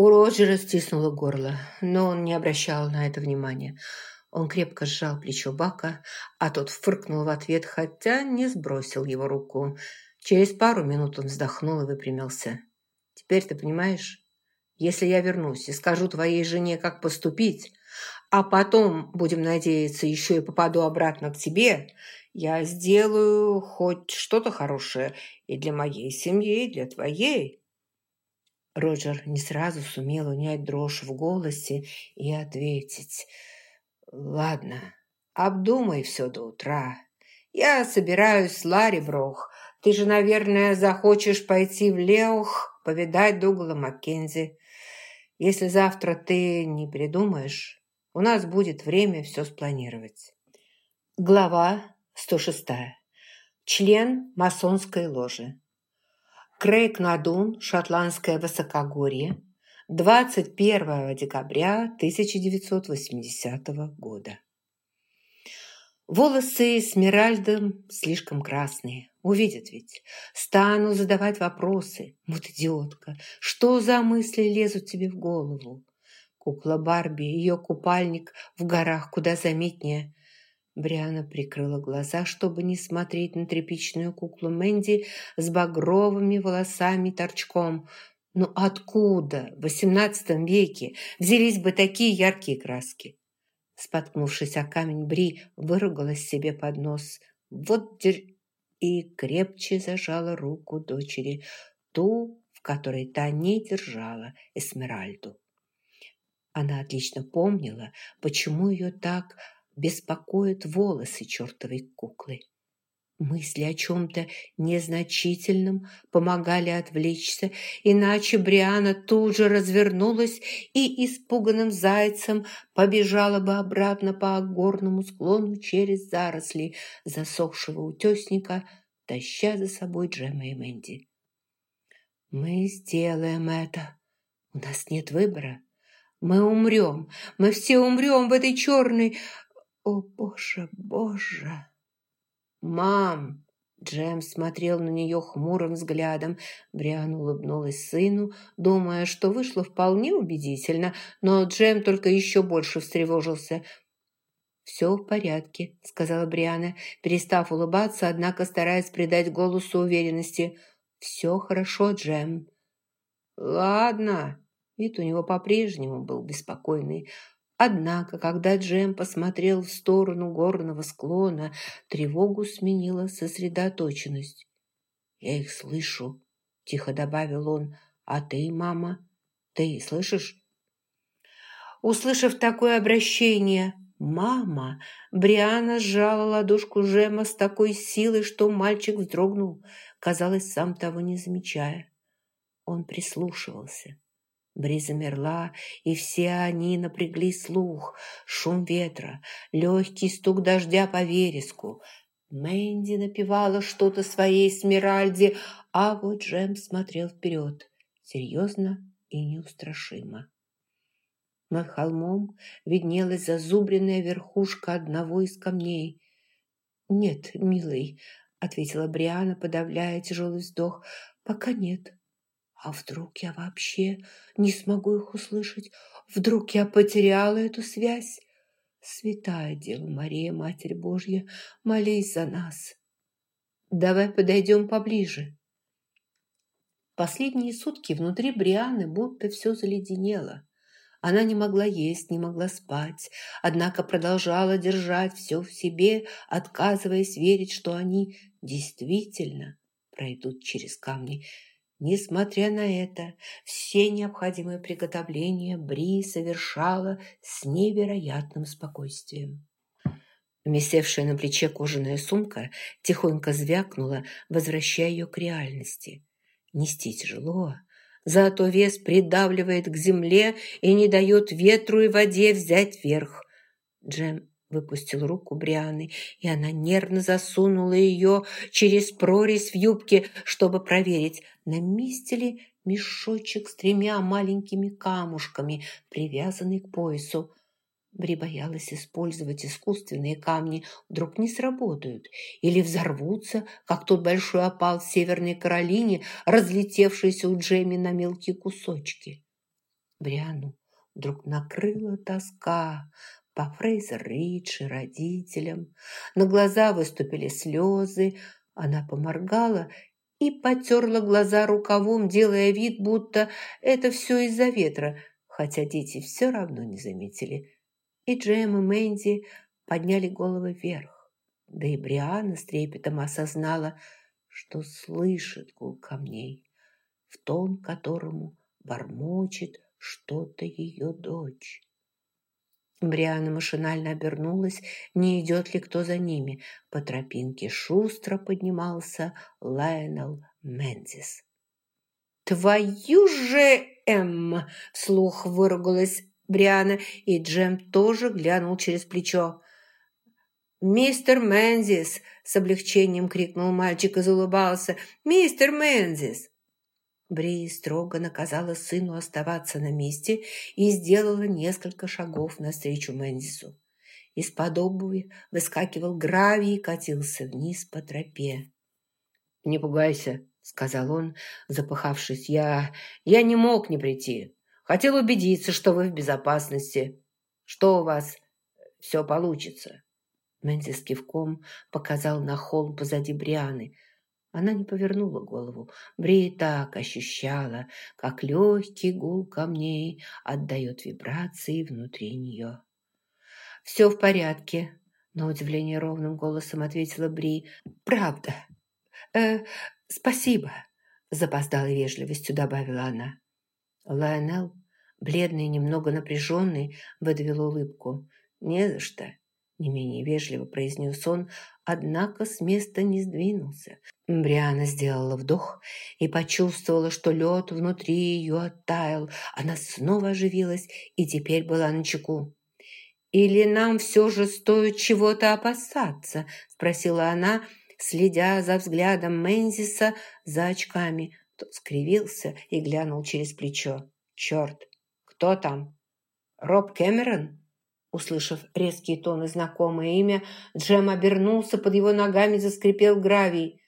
У Роджера стиснуло горло, но он не обращал на это внимания. Он крепко сжал плечо Бака, а тот фыркнул в ответ, хотя не сбросил его руку. Через пару минут он вздохнул и выпрямился. «Теперь ты понимаешь? Если я вернусь и скажу твоей жене, как поступить, а потом, будем надеяться, еще и попаду обратно к тебе, я сделаю хоть что-то хорошее и для моей семьи, и для твоей». Роджер не сразу сумел унять дрожь в голосе и ответить. «Ладно, обдумай все до утра. Я собираюсь, Ларри Брох. Ты же, наверное, захочешь пойти в Леух, повидать Дугла Маккензи. Если завтра ты не придумаешь, у нас будет время все спланировать». Глава 106. Член масонской ложи. Крейг Надун, шотландское высокогорье, 21 декабря 1980 года. Волосы Смиральдом слишком красные. Увидят ведь. Стану задавать вопросы. Вот идиотка. Что за мысли лезут тебе в голову? Кукла Барби, ее купальник в горах куда заметнее. Бриана прикрыла глаза, чтобы не смотреть на тряпичную куклу Мэнди с багровыми волосами торчком. Но ну откуда в XVIII веке взялись бы такие яркие краски? Споткнувшись о камень, Бри выругалась себе под нос. Вот дер... И крепче зажала руку дочери, ту, в которой та не держала Эсмеральду. Она отлично помнила, почему ее так беспокоят волосы чертовой куклы. Мысли о чем-то незначительном помогали отвлечься, иначе Бриана тут же развернулась и испуганным зайцем побежала бы обратно по горному склону через заросли засохшего утесника, таща за собой Джема и Мэнди. «Мы сделаем это. У нас нет выбора. Мы умрем. Мы все умрем в этой черной «О, боже, боже!» «Мам!» Джем смотрел на нее хмурым взглядом. Бриан улыбнулась сыну, думая, что вышло вполне убедительно, но Джем только еще больше встревожился. «Все в порядке», — сказала Бриана, перестав улыбаться, однако стараясь придать голосу уверенности. «Все хорошо, Джем». «Ладно». Вид у него по-прежнему был беспокойный. Однако, когда Джем посмотрел в сторону горного склона, тревогу сменила сосредоточенность. «Я их слышу», – тихо добавил он. «А ты, мама, ты слышишь?» Услышав такое обращение, «Мама!» Бриана сжала ладошку Джема с такой силой, что мальчик вздрогнул, казалось, сам того не замечая. Он прислушивался. Бри замерла, и все они напрягли слух. Шум ветра, легкий стук дождя по вереску. Мэнди напевала что-то своей Смиральде, а вот Джем смотрел вперед, серьезно и неустрашимо. Над холмом виднелась зазубренная верхушка одного из камней. «Нет, милый», — ответила Бриана, подавляя тяжелый вздох, — «пока нет». А вдруг я вообще не смогу их услышать? Вдруг я потеряла эту связь? Святая Дева Мария, Матерь Божья, молись за нас. Давай подойдем поближе. Последние сутки внутри Брианы будто все заледенело. Она не могла есть, не могла спать, однако продолжала держать все в себе, отказываясь верить, что они действительно пройдут через камни – Несмотря на это, все необходимые приготовления Бри совершала с невероятным спокойствием. Висевшая на плече кожаная сумка тихонько звякнула, возвращая ее к реальности. Нести тяжело, зато вес придавливает к земле и не дает ветру и воде взять верх. Джем выпустил руку Брианы, и она нервно засунула ее через прорезь в юбке, чтобы проверить, на месте ли мешочек с тремя маленькими камушками, привязанный к поясу. Бри боялась использовать искусственные камни, вдруг не сработают или взорвутся, как тот большой опал в Северной Каролине, разлетевшийся у Джемми на мелкие кусочки. Бриану вдруг накрыла тоска по Фрейзер Ридж и родителям. На глаза выступили слезы. Она поморгала и потерла глаза рукавом, делая вид, будто это все из-за ветра, хотя дети все равно не заметили. И Джем и Мэнди подняли головы вверх. Да и Бриана с трепетом осознала, что слышит гул камней, в тон которому бормочет что-то ее дочь. Бриана машинально обернулась, не идет ли кто за ними. По тропинке шустро поднимался Лайонел Мэнзис. «Твою же, Эмма!» – вслух выругалась Бриана, и Джем тоже глянул через плечо. «Мистер Мэнзис!» – с облегчением крикнул мальчик и заулыбался. «Мистер Мэнзис!» Бри строго наказала сыну оставаться на месте и сделала несколько шагов навстречу Мэнзису. Из-под обуви выскакивал гравий и катился вниз по тропе. «Не пугайся», — сказал он, запыхавшись. «Я... я не мог не прийти. Хотел убедиться, что вы в безопасности. Что у вас все получится». Мэнзис кивком показал на холм позади Брианы — она не повернула голову. Бри так ощущала, как легкий гул камней отдает вибрации внутри нее. «Все в порядке», — на удивление ровным голосом ответила Бри. «Правда. Э, спасибо», — запоздалой вежливостью добавила она. Лайонел, бледный и немного напряженный, выдавил улыбку. «Не за что», — не менее вежливо произнес он, однако с места не сдвинулся. Бриана сделала вдох и почувствовала, что лед внутри ее оттаял. Она снова оживилась и теперь была на чеку. «Или нам все же стоит чего-то опасаться?» – спросила она, следя за взглядом Мензиса за очками. Тот скривился и глянул через плечо. «Черт! Кто там? Роб Кэмерон?» Услышав резкие тоны знакомое имя, Джем обернулся, под его ногами заскрипел гравий.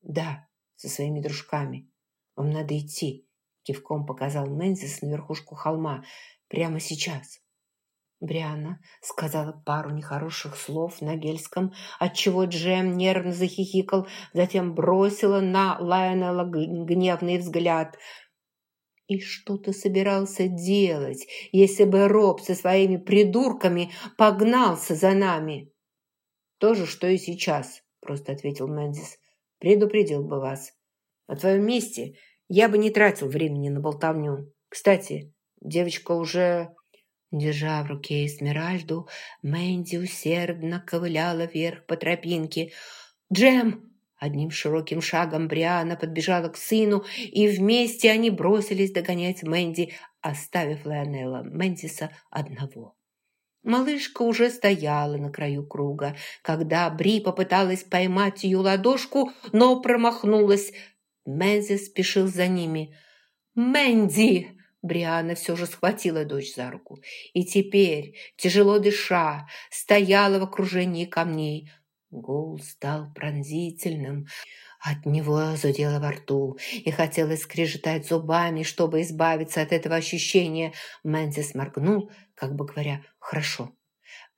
«Да, со своими дружками. Вам надо идти», — кивком показал Мэнзис на верхушку холма. «Прямо сейчас». Бриана сказала пару нехороших слов на гельском, отчего Джем нервно захихикал, затем бросила на Лайонела гневный взгляд. «И что ты собирался делать, если бы Роб со своими придурками погнался за нами?» «То же, что и сейчас», — просто ответил Мэнзис. Предупредил бы вас. На твоем месте я бы не тратил времени на болтовню. Кстати, девочка уже...» Держа в руке Эсмеральду, Мэнди усердно ковыляла вверх по тропинке. «Джем!» Одним широким шагом Бриана подбежала к сыну, и вместе они бросились догонять Мэнди, оставив Лионелла Мэндиса одного. Малышка уже стояла на краю круга, когда Бри попыталась поймать ее ладошку, но промахнулась. Мэнзи спешил за ними. «Мэнди!» Бриана все же схватила дочь за руку. И теперь, тяжело дыша, стояла в окружении камней. Гул стал пронзительным. От него зудело во рту, и хотелось скрежетать зубами, чтобы избавиться от этого ощущения. Мэнзи сморгнул, как бы говоря «хорошо».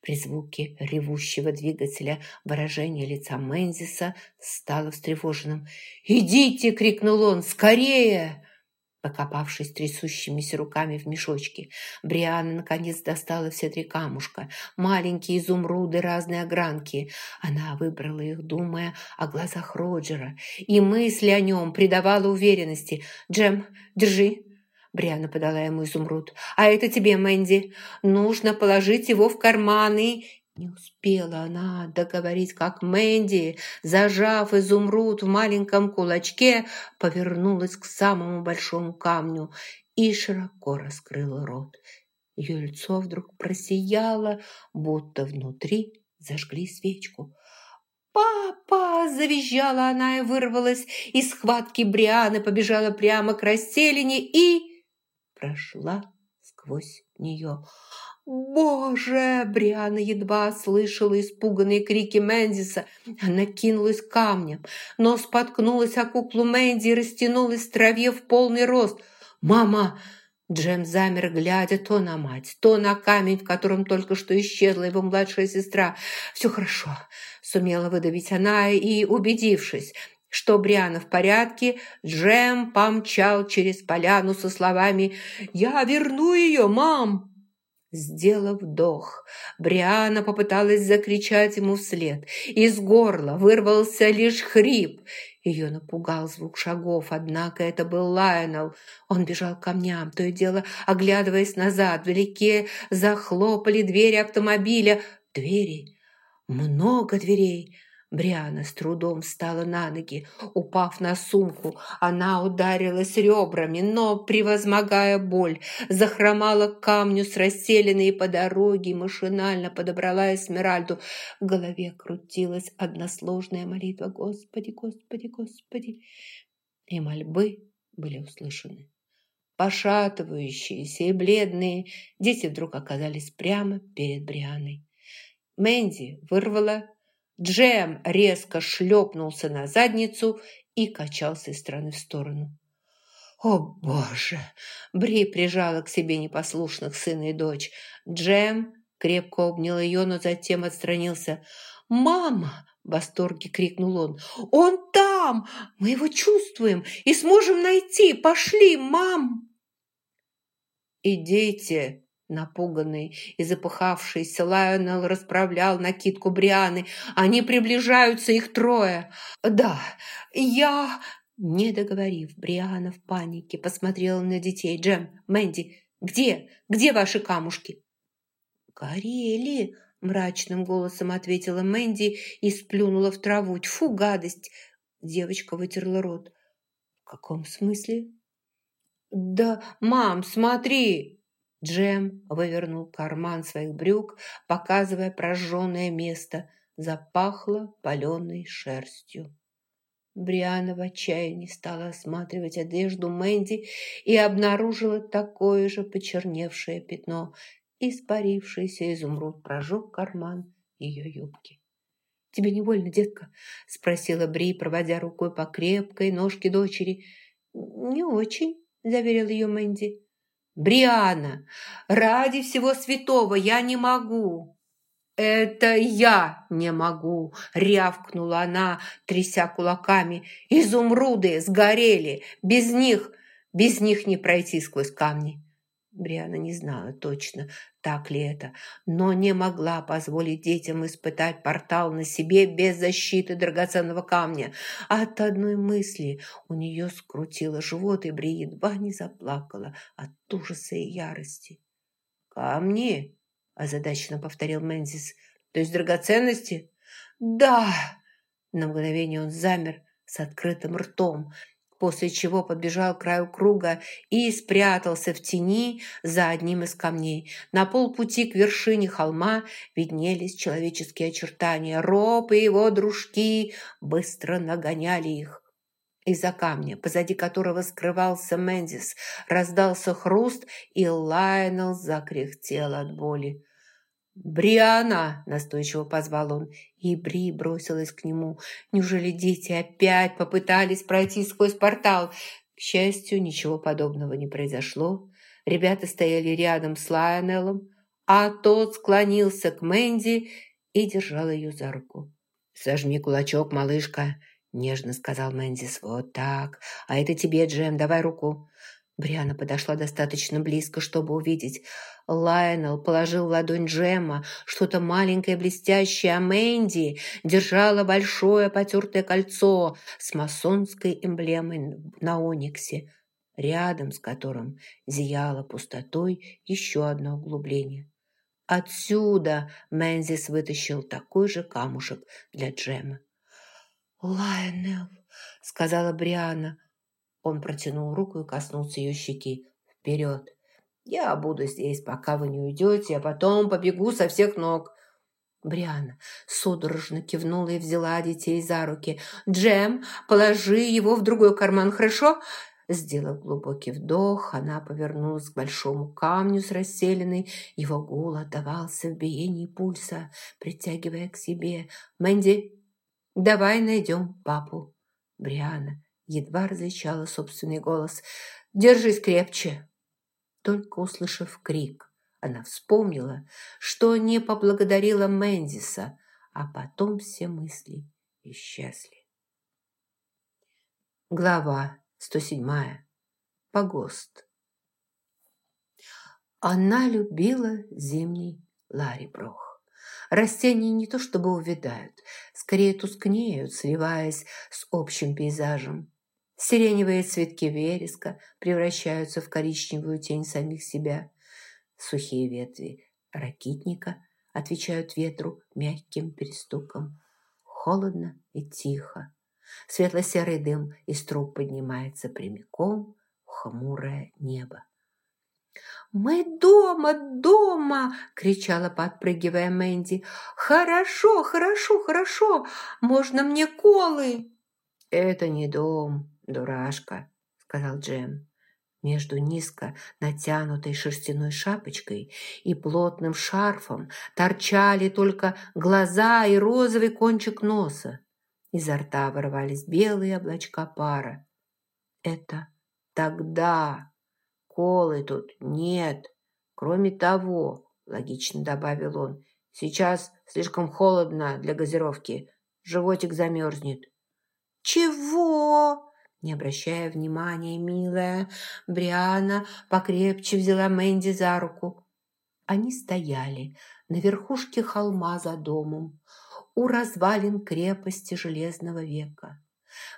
При звуке ревущего двигателя выражение лица Мэнзиса стало встревоженным. «Идите!» — крикнул он. «Скорее!» Покопавшись трясущимися руками в мешочке, Бриана наконец достала все три камушка, маленькие изумруды разной огранки. Она выбрала их, думая о глазах Роджера, и мысли о нем придавала уверенности. «Джем, держи!» Бриана подала ему изумруд. «А это тебе, Мэнди. Нужно положить его в карманы не успела она договорить, как Мэнди, зажав изумруд в маленьком кулачке, повернулась к самому большому камню и широко раскрыла рот. Ее лицо вдруг просияло, будто внутри зажгли свечку. «Папа!» – завизжала она и вырвалась из схватки Брианы, побежала прямо к расселине и прошла сквозь нее. «Боже!» – Бриана едва слышала испуганные крики Мэндиса. Она кинулась к камням, но споткнулась о куклу Мэнди и растянулась в траве в полный рост. «Мама!» Джем замер, глядя то на мать, то на камень, в котором только что исчезла его младшая сестра. «Все хорошо», – сумела выдавить она, и, убедившись, что Бриана в порядке, Джем помчал через поляну со словами «Я верну ее, мам!» Сделав вдох, Бриана попыталась закричать ему вслед. Из горла вырвался лишь хрип. Ее напугал звук шагов, однако это был Лайонел. Он бежал к камням, то и дело оглядываясь назад. Вдалеке захлопали двери автомобиля. Двери, много дверей. Бриана с трудом встала на ноги. Упав на сумку, она ударилась ребрами, но, превозмогая боль, захромала к камню с расселенной по дороге, машинально подобрала Эсмеральду. В голове крутилась односложная молитва «Господи, Господи, Господи!» И мольбы были услышаны. Пошатывающиеся и бледные, дети вдруг оказались прямо перед Брианой. Мэнди вырвала Джем резко шлепнулся на задницу и качался из стороны в сторону. «О, Боже!» Бри прижала к себе непослушных сына и дочь. Джем крепко обнял ее, но затем отстранился. «Мама!» – в восторге крикнул он. «Он там! Мы его чувствуем и сможем найти! Пошли, мам!» «Идите!» Напуганный и запыхавшийся Лайонел расправлял накидку Брианы. Они приближаются, их трое. «Да, я...» Не договорив, Бриана в панике посмотрела на детей. «Джем, Мэнди, где? Где ваши камушки?» «Горели!» – мрачным голосом ответила Мэнди и сплюнула в траву. «Тьфу, гадость!» Девочка вытерла рот. «В каком смысле?» «Да, мам, смотри!» Джем вывернул карман своих брюк, показывая прожженное место. Запахло паленой шерстью. Бриана в отчаянии стала осматривать одежду Мэнди и обнаружила такое же почерневшее пятно. Испарившийся изумруд прожег карман ее юбки. «Тебе не больно, детка?» – спросила Бри, проводя рукой по крепкой ножке дочери. «Не очень», – заверил ее Мэнди. «Бриана, ради всего святого я не могу!» «Это я не могу!» – рявкнула она, тряся кулаками. «Изумруды сгорели! Без них, без них не пройти сквозь камни!» Бриана не знала точно, так ли это, но не могла позволить детям испытать портал на себе без защиты драгоценного камня. От одной мысли у нее скрутило живот, и Бри едва не заплакала от ужаса и ярости. «Камни?» – озадаченно повторил Мэнзис. «То есть драгоценности?» «Да!» На мгновение он замер с открытым ртом – после чего подбежал к краю круга и спрятался в тени за одним из камней. На полпути к вершине холма виднелись человеческие очертания. Роб и его дружки быстро нагоняли их. Из-за камня, позади которого скрывался Мендис, раздался хруст, и Лайонел закряхтел от боли. «Бриана!» – настойчиво позвал он, и Бри бросилась к нему. Неужели дети опять попытались пройти сквозь портал? К счастью, ничего подобного не произошло. Ребята стояли рядом с Лайонеллом, а тот склонился к Мэнди и держал ее за руку. «Сожми кулачок, малышка», – нежно сказал Мэнзис. «Вот так. А это тебе, Джем, давай руку». Бриана подошла достаточно близко, чтобы увидеть. Лайонел положил в ладонь Джема что-то маленькое блестящее, а Мэнди держала большое потертое кольцо с масонской эмблемой на ониксе, рядом с которым зияло пустотой еще одно углубление. Отсюда Мэнзис вытащил такой же камушек для Джема. «Лайонел», — сказала Бриана, он протянул руку и коснулся ее щеки. «Вперед! Я буду здесь, пока вы не уйдете, а потом побегу со всех ног». Бриана судорожно кивнула и взяла детей за руки. «Джем, положи его в другой карман, хорошо?» Сделав глубокий вдох, она повернулась к большому камню с расселенной. Его гул отдавался в биении пульса, притягивая к себе. «Мэнди, давай найдем папу». Бриана едва различала собственный голос. «Держись крепче!» Только услышав крик, она вспомнила, что не поблагодарила Мэндиса, а потом все мысли исчезли. Глава 107. Погост. Она любила зимний Лариброх. Растения не то чтобы увядают, скорее тускнеют, сливаясь с общим пейзажем. Сиреневые цветки вереска превращаются в коричневую тень самих себя. Сухие ветви ракитника отвечают ветру мягким перестуком. Холодно и тихо. Светло-серый дым из труб поднимается прямиком в хмурое небо. «Мы дома, дома!» – кричала, подпрыгивая Мэнди. «Хорошо, хорошо, хорошо! Можно мне колы?» «Это не дом, дурашка», – сказал Джем. Между низко натянутой шерстяной шапочкой и плотным шарфом торчали только глаза и розовый кончик носа. Изо рта вырывались белые облачка пара. «Это тогда!» Колы тут нет. Кроме того, логично добавил он, сейчас слишком холодно для газировки. Животик замерзнет. Чего? Не обращая внимания, милая, Бриана покрепче взяла Мэнди за руку. Они стояли на верхушке холма за домом, у развалин крепости Железного века.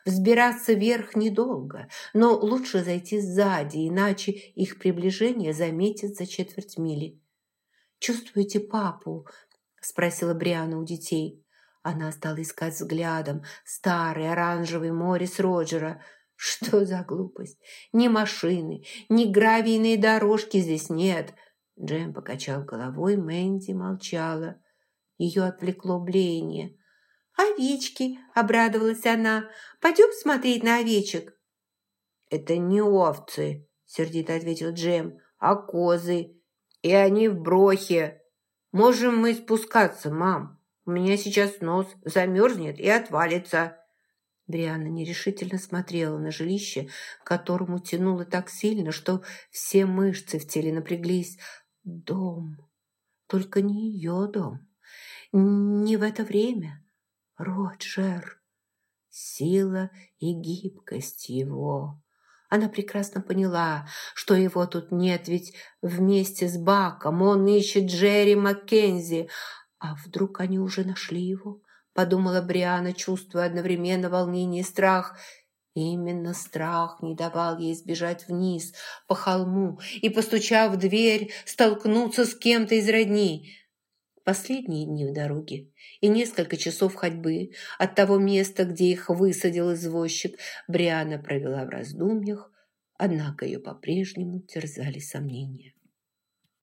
Взбираться вверх недолго, но лучше зайти сзади, иначе их приближение заметят за четверть мили. «Чувствуете папу?» – спросила Бриана у детей. Она стала искать взглядом старый оранжевый Морис Роджера. Что за глупость? Ни машины, ни гравийные дорожки здесь нет. Джем покачал головой, Мэнди молчала. Ее отвлекло блеяние. «Овечки!» – обрадовалась она. «Пойдем смотреть на овечек?» «Это не овцы!» – сердито ответил Джем. «А козы! И они в брохе! Можем мы спускаться, мам? У меня сейчас нос замерзнет и отвалится!» Брианна нерешительно смотрела на жилище, которому тянуло так сильно, что все мышцы в теле напряглись. Дом. Только не ее дом. Не в это время. Роджер. Сила и гибкость его. Она прекрасно поняла, что его тут нет, ведь вместе с Баком он ищет Джерри Маккензи. А вдруг они уже нашли его? Подумала Бриана, чувствуя одновременно волнение и страх. Именно страх не давал ей сбежать вниз по холму и, постучав в дверь, столкнуться с кем-то из родни последние дни в дороге и несколько часов ходьбы от того места, где их высадил извозчик, Бриана провела в раздумьях, однако ее по-прежнему терзали сомнения.